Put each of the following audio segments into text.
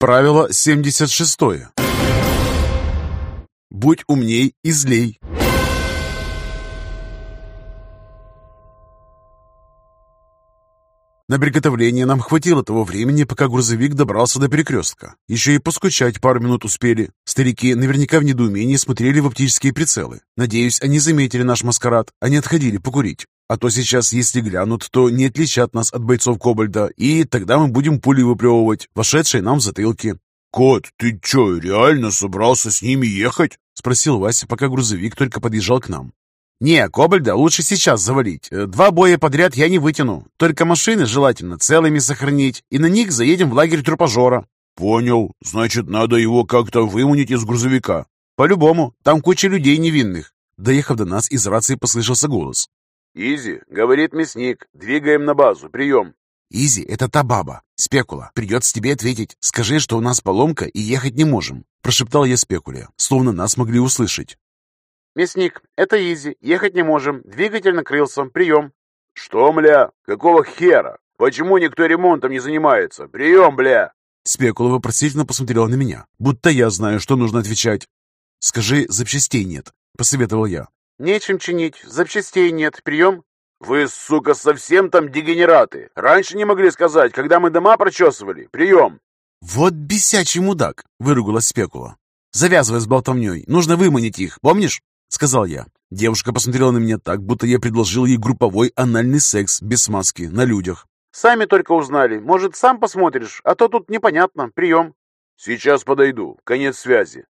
Правило 76. Будь умней и злей. На приготовление нам хватило того времени, пока грузовик добрался до перекрестка. Еще и поскучать пару минут успели. Старики наверняка в недоумении смотрели в оптические прицелы. Надеюсь, они заметили наш маскарад, а не отходили покурить. А то сейчас, если глянут, то не отличат нас от бойцов Кобальда, и тогда мы будем пули выплевывать, вошедшие нам в затылки. «Кот, ты чё, реально собрался с ними ехать?» — спросил Вася, пока грузовик только подъезжал к нам. «Не, Кобальда лучше сейчас завалить. Э, два боя подряд я не вытяну. Только машины желательно целыми сохранить, и на них заедем в лагерь трупожора». «Понял. Значит, надо его как-то выманить из грузовика». «По-любому. Там куча людей невинных». Доехав до нас, из рации послышался голос. «Изи, — говорит мясник, — двигаем на базу. Прием». «Изи, это та баба. Спекула. Придется тебе ответить. Скажи, что у нас поломка и ехать не можем». Прошептал я Спекуле, словно нас могли услышать. «Мясник, это Изи. Ехать не можем. Двигатель накрылся. Прием». «Что, мля? Какого хера? Почему никто ремонтом не занимается? Прием, бля!» Спекула вопросительно посмотрела на меня, будто я знаю, что нужно отвечать. «Скажи, запчастей нет», — посоветовал я. «Нечем чинить. Запчастей нет. Прием». «Вы, сука, совсем там дегенераты. Раньше не могли сказать, когда мы дома прочесывали. Прием!» «Вот бесячий мудак!» — выругалась Спекула. «Завязывай с болтовней. Нужно выманить их, помнишь?» — сказал я. Девушка посмотрела на меня так, будто я предложил ей групповой анальный секс без смазки на людях. «Сами только узнали. Может, сам посмотришь? А то тут непонятно. Прием». «Сейчас подойду. Конец связи».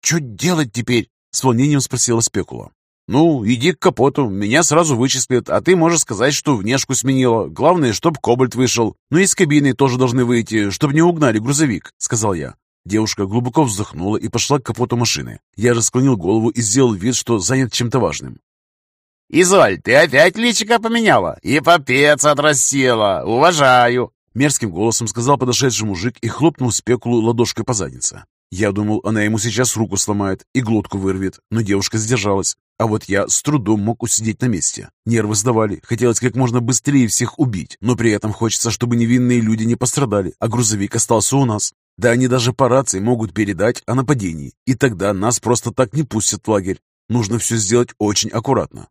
«Что делать теперь?» — с волнением спросила Спекула. «Ну, иди к капоту, меня сразу вычислят, а ты можешь сказать, что внешку сменила. Главное, чтоб кобальт вышел. Ну и с кабины тоже должны выйти, чтобы не угнали грузовик», — сказал я. Девушка глубоко вздохнула и пошла к капоту машины. Я же склонил голову и сделал вид, что занят чем-то важным. «Изоль, ты опять личико поменяла? И попец отрастила! Уважаю!» Мерзким голосом сказал подошедший мужик и хлопнул спекулу ладошкой по заднице. Я думал, она ему сейчас руку сломает и глотку вырвет, но девушка сдержалась. А вот я с трудом мог усидеть на месте. Нервы сдавали, хотелось как можно быстрее всех убить, но при этом хочется, чтобы невинные люди не пострадали, а грузовик остался у нас. Да они даже по рации могут передать о нападении, и тогда нас просто так не пустят в лагерь. Нужно все сделать очень аккуратно.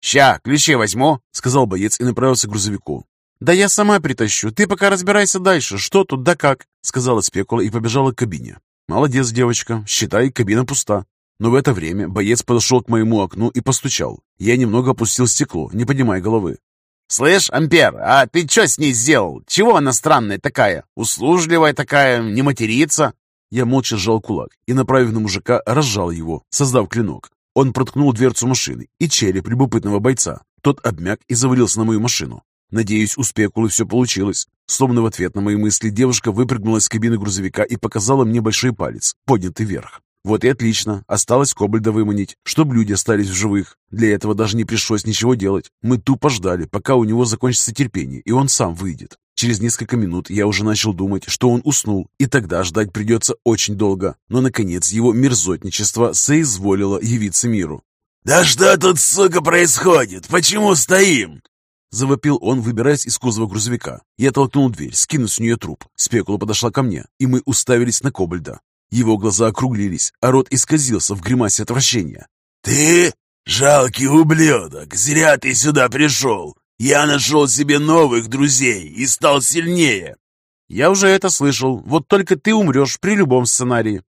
«Ща, ключи возьму», — сказал боец и направился к грузовику. «Да я сама притащу. Ты пока разбирайся дальше, что тут да как», — сказала спекула и побежала к кабине. «Молодец, девочка. Считай, кабина пуста». Но в это время боец подошел к моему окну и постучал. Я немного опустил стекло, не поднимая головы. «Слышь, Ампер, а ты что с ней сделал? Чего она странная такая? Услужливая такая, не матерится?» Я молча сжал кулак и, направив на мужика, разжал его, создав клинок. Он проткнул дверцу машины и череп любопытного бойца. Тот обмяк и завалился на мою машину. Надеюсь, у спекулы все получилось. Словно в ответ на мои мысли девушка выпрыгнула из кабины грузовика и показала мне большой палец, поднятый вверх. Вот и отлично. Осталось Кобальда выманить, чтобы люди остались в живых. Для этого даже не пришлось ничего делать. Мы тупо ждали, пока у него закончится терпение, и он сам выйдет. Через несколько минут я уже начал думать, что он уснул, и тогда ждать придется очень долго. Но, наконец, его мерзотничество соизволило явиться миру. «Да что тут, сука, происходит? Почему стоим?» Завопил он, выбираясь из кузова грузовика. Я толкнул дверь, скинув с нее труп. Спекула подошла ко мне, и мы уставились на Кобальда. Его глаза округлились, а рот исказился в гримасе отвращения. «Ты? Жалкий ублюдок! Зря ты сюда пришел! Я нашел себе новых друзей и стал сильнее!» «Я уже это слышал. Вот только ты умрешь при любом сценарии.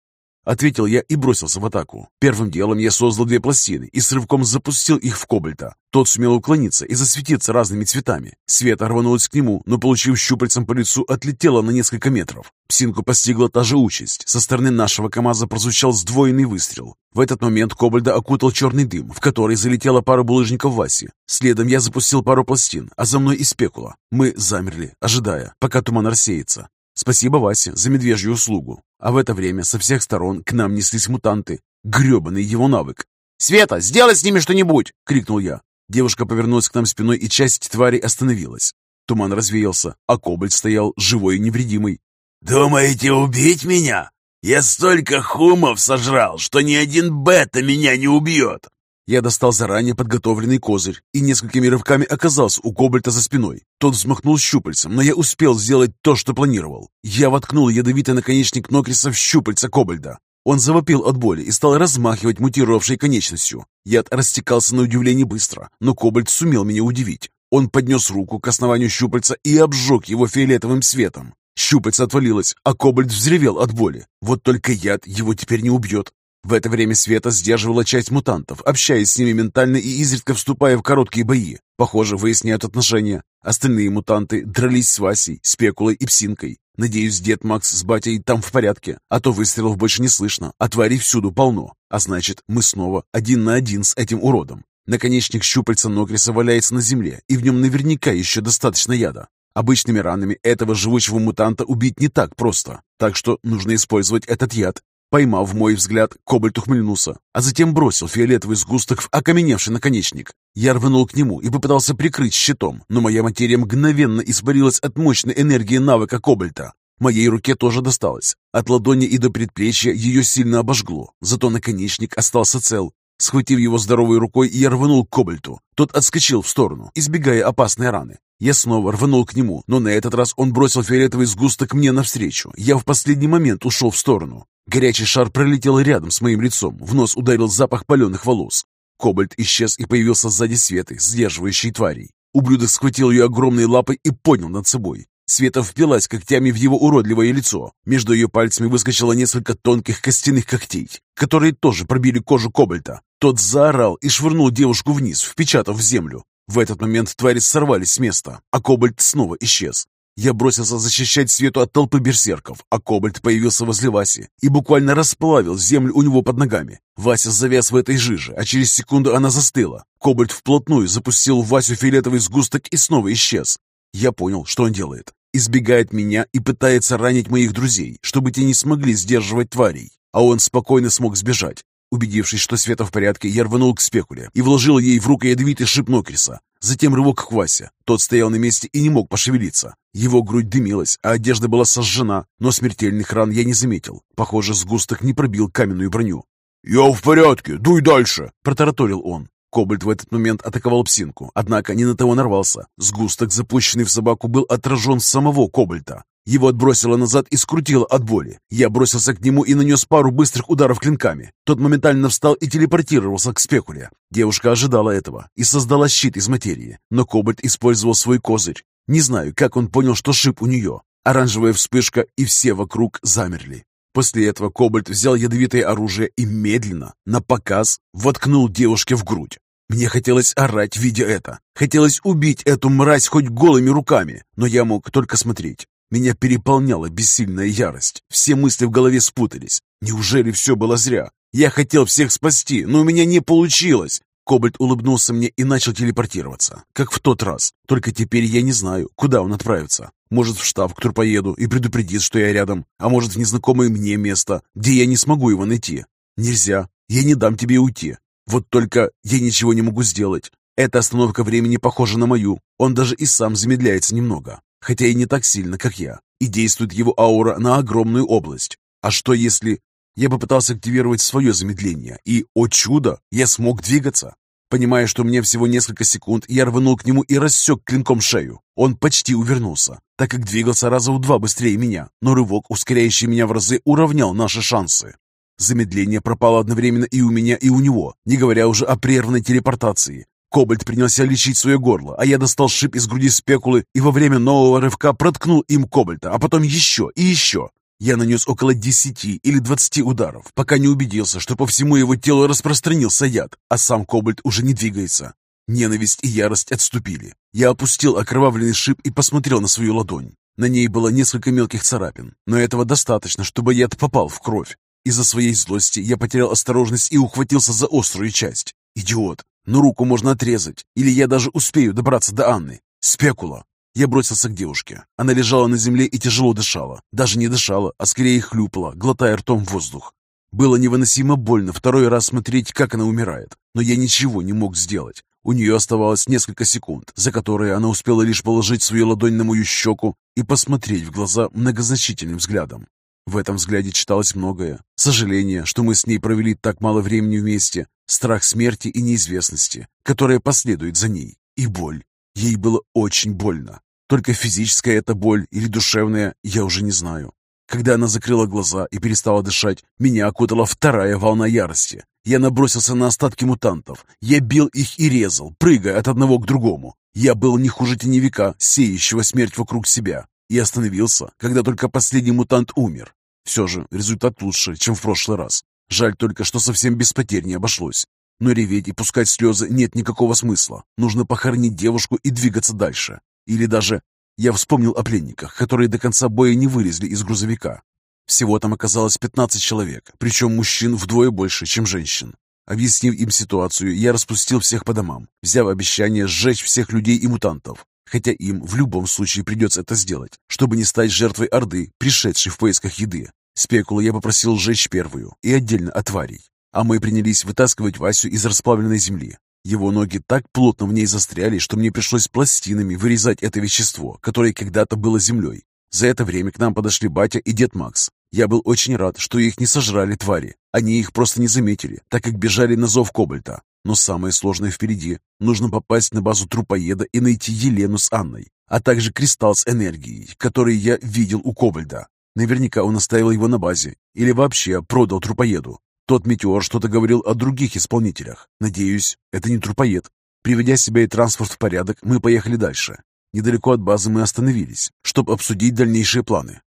Ответил я и бросился в атаку. Первым делом я создал две пластины и с рывком запустил их в Кобальта. Тот сумел уклониться и засветиться разными цветами. Свет рванулась к нему, но, получив щупальцем по лицу, отлетела на несколько метров. Псинку постигла та же участь. Со стороны нашего КамАЗа прозвучал сдвоенный выстрел. В этот момент Кобальда окутал черный дым, в который залетела пара булыжников Васи. Следом я запустил пару пластин, а за мной и спекула. Мы замерли, ожидая, пока туман рассеется. Спасибо Васе за медвежью услугу. А в это время со всех сторон к нам неслись мутанты. Гребаный его навык. «Света, сделай с ними что-нибудь!» — крикнул я. Девушка повернулась к нам спиной, и часть твари остановилась. Туман развеялся, а кобальт стоял живой и невредимый. «Думаете убить меня? Я столько хумов сожрал, что ни один бета меня не убьет!» Я достал заранее подготовленный козырь и несколькими рывками оказался у кобальта за спиной. Тот взмахнул щупальцем, но я успел сделать то, что планировал. Я воткнул ядовитый наконечник Нокриса в щупальца кобальда. Он завопил от боли и стал размахивать мутировавшей конечностью. Яд растекался на удивление быстро, но кобальт сумел меня удивить. Он поднес руку к основанию щупальца и обжег его фиолетовым светом. Щупальце отвалилось, а кобальт взревел от боли. Вот только яд его теперь не убьет. В это время Света сдерживала часть мутантов, общаясь с ними ментально и изредка вступая в короткие бои. Похоже, выясняют отношения. Остальные мутанты дрались с Васей, Спекулой и Псинкой. Надеюсь, дед Макс с батей там в порядке, а то выстрелов больше не слышно, а тварей всюду полно. А значит, мы снова один на один с этим уродом. Наконечник щупальца Нокриса валяется на земле, и в нем наверняка еще достаточно яда. Обычными ранами этого живучего мутанта убить не так просто, так что нужно использовать этот яд. Поймав мой взгляд, Кобальт ухмыльнулся, а затем бросил фиолетовый сгусток в окаменевший наконечник. Я рванул к нему и попытался прикрыть щитом, но моя материя мгновенно испарилась от мощной энергии навыка Кобальта. Моей руке тоже досталось. От ладони и до предплечья ее сильно обожгло, зато наконечник остался цел. Схватив его здоровой рукой, я рванул к Кобальту. Тот отскочил в сторону, избегая опасной раны. Я снова рванул к нему, но на этот раз он бросил фиолетовый сгусток мне навстречу. Я в последний момент ушел в сторону. Горячий шар пролетел рядом с моим лицом, в нос ударил запах паленых волос. Кобальт исчез и появился сзади Светы, сдерживающей тварей. Ублюдок схватил ее огромной лапой и поднял над собой. Света впилась когтями в его уродливое лицо. Между ее пальцами выскочило несколько тонких костяных когтей, которые тоже пробили кожу Кобальта. Тот заорал и швырнул девушку вниз, впечатав в землю. В этот момент твари сорвались с места, а Кобальт снова исчез. Я бросился защищать Свету от толпы берсерков, а Кобальт появился возле Васи и буквально расплавил землю у него под ногами. Вася завяз в этой жиже, а через секунду она застыла. Кобальт вплотную запустил в Васю фиолетовый сгусток и снова исчез. Я понял, что он делает. Избегает меня и пытается ранить моих друзей, чтобы те не смогли сдерживать тварей. А он спокойно смог сбежать. Убедившись, что Света в порядке, я рванул к спекуле и вложил ей в руку ядовитый шип Нокриса. Затем рывок к Васе. Тот стоял на месте и не мог пошевелиться. Его грудь дымилась, а одежда была сожжена, но смертельных ран я не заметил. Похоже, сгусток не пробил каменную броню. «Я в порядке, дуй дальше!» – протараторил он. Кобальт в этот момент атаковал псинку, однако не на того нарвался. Сгусток, запущенный в собаку, был отражен самого Кобальта. Его отбросило назад и скрутило от боли. Я бросился к нему и нанес пару быстрых ударов клинками. Тот моментально встал и телепортировался к спекуле. Девушка ожидала этого и создала щит из материи, но Кобальт использовал свой козырь. Не знаю, как он понял, что шип у нее. Оранжевая вспышка, и все вокруг замерли. После этого Кобальт взял ядовитое оружие и медленно, на показ, воткнул девушке в грудь. Мне хотелось орать, видя это. Хотелось убить эту мразь хоть голыми руками, но я мог только смотреть. Меня переполняла бессильная ярость. Все мысли в голове спутались. Неужели все было зря? Я хотел всех спасти, но у меня не получилось. Кобальт улыбнулся мне и начал телепортироваться, как в тот раз. Только теперь я не знаю, куда он отправится. Может, в штаб к турпоеду и предупредит, что я рядом, а может, в незнакомое мне место, где я не смогу его найти. Нельзя. Я не дам тебе уйти. Вот только я ничего не могу сделать. Эта остановка времени похожа на мою. Он даже и сам замедляется немного хотя и не так сильно, как я, и действует его аура на огромную область. А что если... Я попытался активировать свое замедление, и, о чудо, я смог двигаться. Понимая, что мне всего несколько секунд, я рванул к нему и рассек клинком шею. Он почти увернулся, так как двигался раза в два быстрее меня, но рывок, ускоряющий меня в разы, уравнял наши шансы. Замедление пропало одновременно и у меня, и у него, не говоря уже о прерванной телепортации. Кобальт принялся лечить свое горло, а я достал шип из груди спекулы и во время нового рывка проткнул им Кобальта, а потом еще и еще. Я нанес около десяти или двадцати ударов, пока не убедился, что по всему его телу распространился яд, а сам Кобальт уже не двигается. Ненависть и ярость отступили. Я опустил окровавленный шип и посмотрел на свою ладонь. На ней было несколько мелких царапин, но этого достаточно, чтобы яд попал в кровь. Из-за своей злости я потерял осторожность и ухватился за острую часть. Идиот! Но руку можно отрезать, или я даже успею добраться до Анны. Спекула. Я бросился к девушке. Она лежала на земле и тяжело дышала. Даже не дышала, а скорее хлюпала, глотая ртом воздух. Было невыносимо больно второй раз смотреть, как она умирает, но я ничего не мог сделать. У нее оставалось несколько секунд, за которые она успела лишь положить свою ладонь на мою щеку и посмотреть в глаза многозначительным взглядом. В этом взгляде читалось многое. Сожаление, что мы с ней провели так мало времени вместе, страх смерти и неизвестности, которая последует за ней, и боль. Ей было очень больно. Только физическая это боль или душевная, я уже не знаю. Когда она закрыла глаза и перестала дышать, меня окутала вторая волна ярости. Я набросился на остатки мутантов. Я бил их и резал, прыгая от одного к другому. Я был не хуже теневика, сеющего смерть вокруг себя. И остановился, когда только последний мутант умер. Все же результат лучше, чем в прошлый раз. Жаль только, что совсем без потерь не обошлось. Но реветь и пускать слезы нет никакого смысла. Нужно похоронить девушку и двигаться дальше. Или даже я вспомнил о пленниках, которые до конца боя не вылезли из грузовика. Всего там оказалось 15 человек, причем мужчин вдвое больше, чем женщин. Объяснив им ситуацию, я распустил всех по домам, взяв обещание сжечь всех людей и мутантов, хотя им в любом случае придется это сделать, чтобы не стать жертвой Орды, пришедшей в поисках еды. Спекулу я попросил сжечь первую и отдельно от тварей, а мы принялись вытаскивать Васю из расплавленной земли. Его ноги так плотно в ней застряли, что мне пришлось пластинами вырезать это вещество, которое когда-то было землей. За это время к нам подошли батя и дед Макс. Я был очень рад, что их не сожрали твари. Они их просто не заметили, так как бежали на зов Кобальта. Но самое сложное впереди. Нужно попасть на базу трупоеда и найти Елену с Анной, а также кристалл с энергией, который я видел у Кобальда. Наверняка он оставил его на базе или вообще продал трупоеду. Тот метеор что-то говорил о других исполнителях. Надеюсь, это не трупоед. Приведя себя и транспорт в порядок, мы поехали дальше. Недалеко от базы мы остановились, чтобы обсудить дальнейшие планы.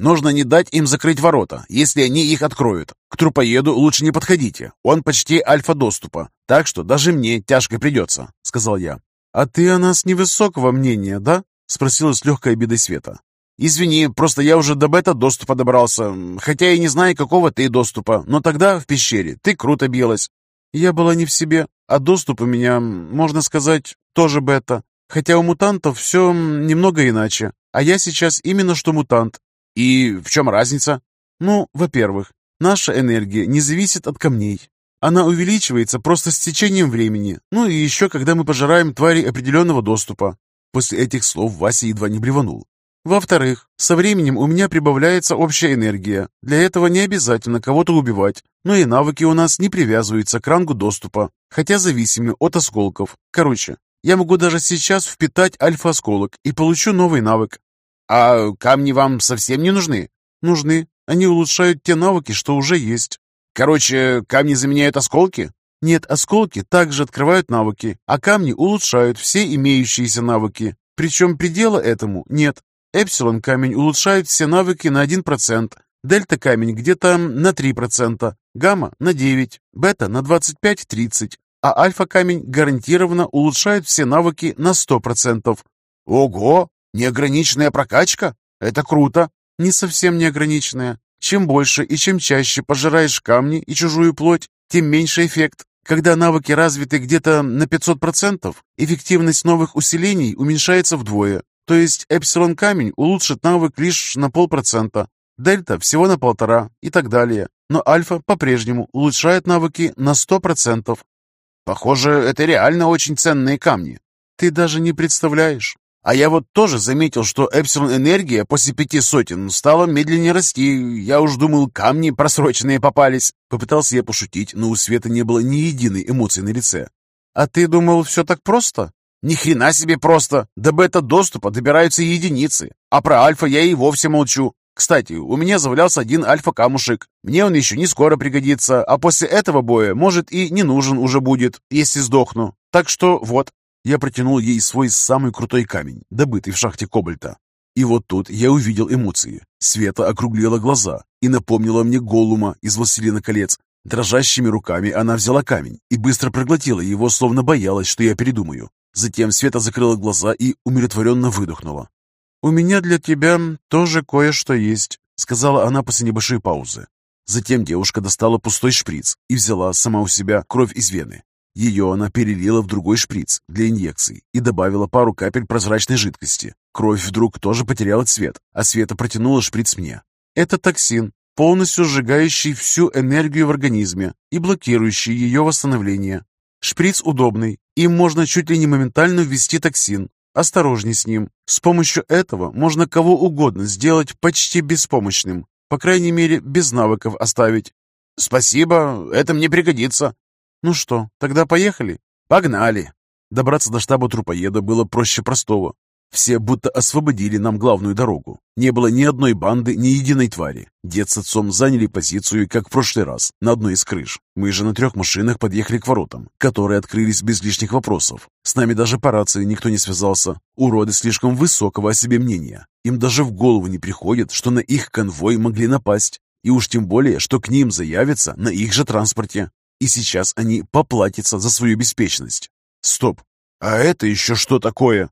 Нужно не дать им закрыть ворота, если они их откроют. К трупоеду лучше не подходите. Он почти альфа-доступа, так что даже мне тяжко придется», — сказал я. «А ты о нас невысокого мнения, да?» — спросила с легкой обидой Света. «Извини, просто я уже до бета-доступа добрался, хотя и не знаю, какого ты доступа, но тогда в пещере ты круто билась». «Я была не в себе, а доступ у меня, можно сказать, тоже бета, хотя у мутантов все немного иначе, а я сейчас именно что мутант». «И в чем разница?» «Ну, во-первых, наша энергия не зависит от камней. Она увеличивается просто с течением времени, ну и еще когда мы пожираем твари определенного доступа». После этих слов Вася едва не блеванул. Во-вторых, со временем у меня прибавляется общая энергия. Для этого не обязательно кого-то убивать, но и навыки у нас не привязываются к рангу доступа, хотя зависимы от осколков. Короче, я могу даже сейчас впитать альфа-осколок и получу новый навык. А камни вам совсем не нужны? Нужны. Они улучшают те навыки, что уже есть. Короче, камни заменяют осколки? Нет, осколки также открывают навыки, а камни улучшают все имеющиеся навыки. Причем предела этому нет. Эпсилон камень улучшает все навыки на 1%, дельта камень где-то на 3%, гамма на 9%, бета на 25-30%, а альфа камень гарантированно улучшает все навыки на 100%. Ого! Неограниченная прокачка? Это круто! Не совсем неограниченная. Чем больше и чем чаще пожираешь камни и чужую плоть, тем меньше эффект. Когда навыки развиты где-то на 500%, эффективность новых усилений уменьшается вдвое. То есть эпсилон камень улучшит навык лишь на полпроцента, дельта всего на полтора и так далее. Но альфа по-прежнему улучшает навыки на сто процентов. Похоже, это реально очень ценные камни. Ты даже не представляешь. А я вот тоже заметил, что эпсилон энергия после пяти сотен стала медленнее расти. Я уж думал, камни просроченные попались. Попытался я пошутить, но у Света не было ни единой эмоции на лице. А ты думал, все так просто? Ни хрена себе просто. До бета-доступа добираются единицы. А про альфа я и вовсе молчу. Кстати, у меня завалялся один альфа-камушек. Мне он еще не скоро пригодится, а после этого боя, может, и не нужен уже будет, если сдохну. Так что вот. Я протянул ей свой самый крутой камень, добытый в шахте Кобальта. И вот тут я увидел эмоции. Света округлила глаза и напомнила мне Голума из «Властелина колец». Дрожащими руками она взяла камень и быстро проглотила его, словно боялась, что я передумаю. Затем Света закрыла глаза и умиротворенно выдохнула. «У меня для тебя тоже кое-что есть», — сказала она после небольшой паузы. Затем девушка достала пустой шприц и взяла сама у себя кровь из вены. Ее она перелила в другой шприц для инъекций и добавила пару капель прозрачной жидкости. Кровь вдруг тоже потеряла цвет, а Света протянула шприц мне. «Это токсин, полностью сжигающий всю энергию в организме и блокирующий ее восстановление. Шприц удобный, им можно чуть ли не моментально ввести токсин. Осторожней с ним. С помощью этого можно кого угодно сделать почти беспомощным. По крайней мере, без навыков оставить. Спасибо, это мне пригодится. Ну что, тогда поехали? Погнали. Добраться до штаба трупоеда было проще простого. Все будто освободили нам главную дорогу. Не было ни одной банды, ни единой твари. Дед с отцом заняли позицию, как в прошлый раз, на одной из крыш. Мы же на трех машинах подъехали к воротам, которые открылись без лишних вопросов. С нами даже по рации никто не связался. Уроды слишком высокого о себе мнения. Им даже в голову не приходит, что на их конвой могли напасть. И уж тем более, что к ним заявятся на их же транспорте. И сейчас они поплатятся за свою беспечность. Стоп, а это еще что такое?